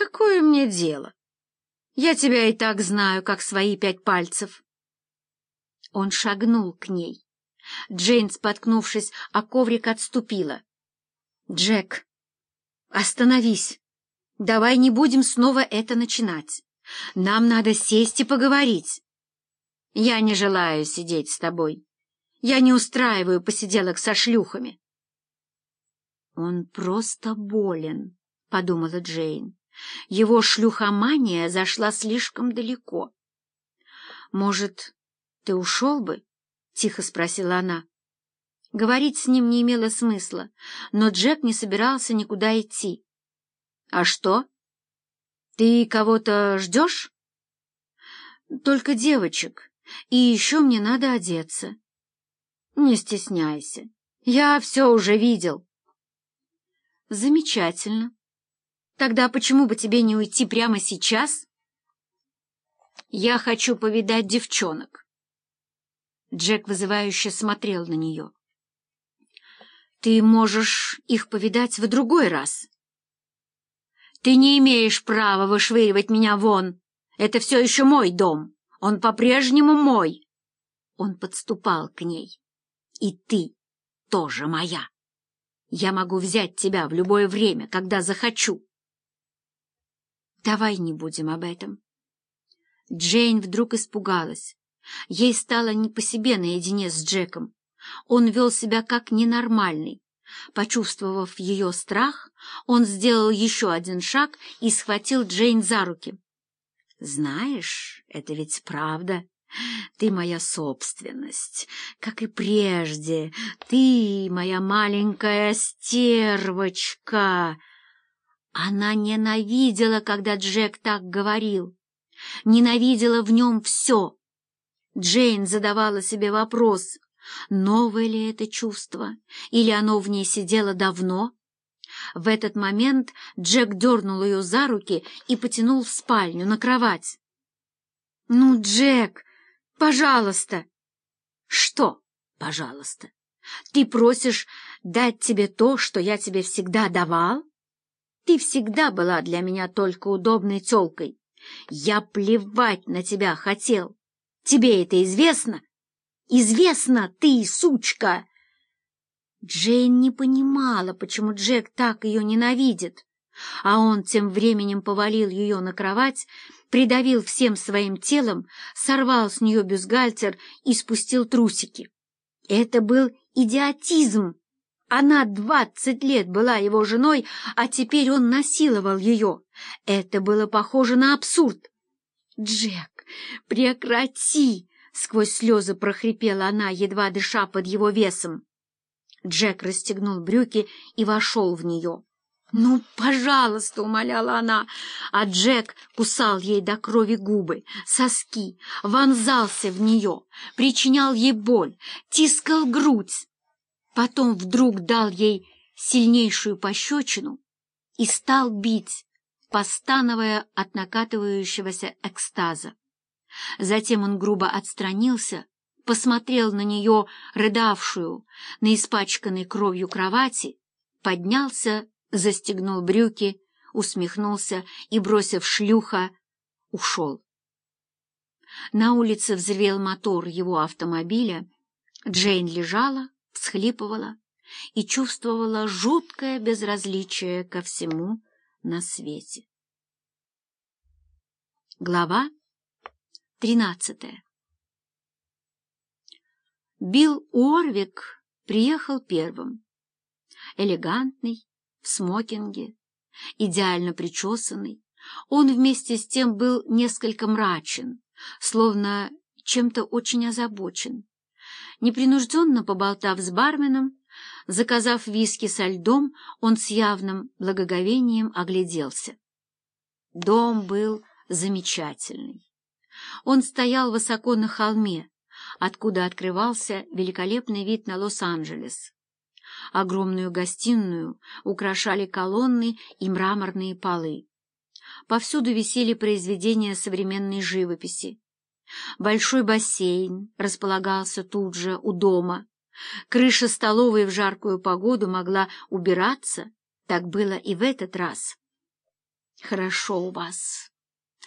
Какое мне дело? Я тебя и так знаю, как свои пять пальцев. Он шагнул к ней. Джейн, споткнувшись, а коврик отступила. «Джек, остановись. Давай не будем снова это начинать. Нам надо сесть и поговорить. Я не желаю сидеть с тобой. Я не устраиваю посиделок со шлюхами». «Он просто болен», — подумала Джейн. Его шлюхомания зашла слишком далеко. «Может, ты ушел бы?» — тихо спросила она. Говорить с ним не имело смысла, но Джек не собирался никуда идти. «А что? Ты кого-то ждешь?» «Только девочек, и еще мне надо одеться». «Не стесняйся, я все уже видел». «Замечательно. Тогда почему бы тебе не уйти прямо сейчас?» «Я хочу повидать девчонок». Джек вызывающе смотрел на нее. «Ты можешь их повидать в другой раз». «Ты не имеешь права вышвыривать меня вон. Это все еще мой дом. Он по-прежнему мой». Он подступал к ней. «И ты тоже моя. Я могу взять тебя в любое время, когда захочу». «Давай не будем об этом». Джейн вдруг испугалась. Ей стало не по себе наедине с Джеком. Он вел себя как ненормальный. Почувствовав ее страх, он сделал еще один шаг и схватил Джейн за руки. «Знаешь, это ведь правда. Ты моя собственность, как и прежде. Ты моя маленькая стервочка». Она ненавидела, когда Джек так говорил. Ненавидела в нем все Джейн задавала себе вопрос, новое ли это чувство, или оно в ней сидело давно. В этот момент Джек дернул ее за руки и потянул в спальню, на кровать. «Ну, Джек, пожалуйста!» «Что, пожалуйста? Ты просишь дать тебе то, что я тебе всегда давал? Ты всегда была для меня только удобной тёлкой. Я плевать на тебя хотел. Тебе это известно? Известно, ты, сучка!» Джейн не понимала, почему Джек так ее ненавидит, а он тем временем повалил ее на кровать, придавил всем своим телом, сорвал с нее бюстгальтер и спустил трусики. Это был идиотизм. Она двадцать лет была его женой, а теперь он насиловал ее. Это было похоже на абсурд. «Джек, прекрати!» — сквозь слезы прохрипела она, едва дыша под его весом. Джек расстегнул брюки и вошел в нее. «Ну, пожалуйста!» — умоляла она, а Джек кусал ей до крови губы, соски, вонзался в нее, причинял ей боль, тискал грудь. Потом вдруг дал ей сильнейшую пощечину и стал бить, постановая от накатывающегося экстаза. Затем он грубо отстранился, посмотрел на нее, рыдавшую, на испачканной кровью кровати, поднялся, застегнул брюки, усмехнулся и, бросив шлюха, ушел. На улице взревел мотор его автомобиля, Джейн лежала, всхлипывала и чувствовала жуткое безразличие ко всему, на свете. Глава тринадцатая Билл Уорвик приехал первым. Элегантный, в смокинге, идеально причесанный, он вместе с тем был несколько мрачен, словно чем-то очень озабочен. Непринужденно поболтав с барменом, Заказав виски со льдом, он с явным благоговением огляделся. Дом был замечательный. Он стоял высоко на холме, откуда открывался великолепный вид на Лос-Анджелес. Огромную гостиную украшали колонны и мраморные полы. Повсюду висели произведения современной живописи. Большой бассейн располагался тут же у дома, Крыша столовой в жаркую погоду могла убираться, так было и в этот раз. Хорошо у вас.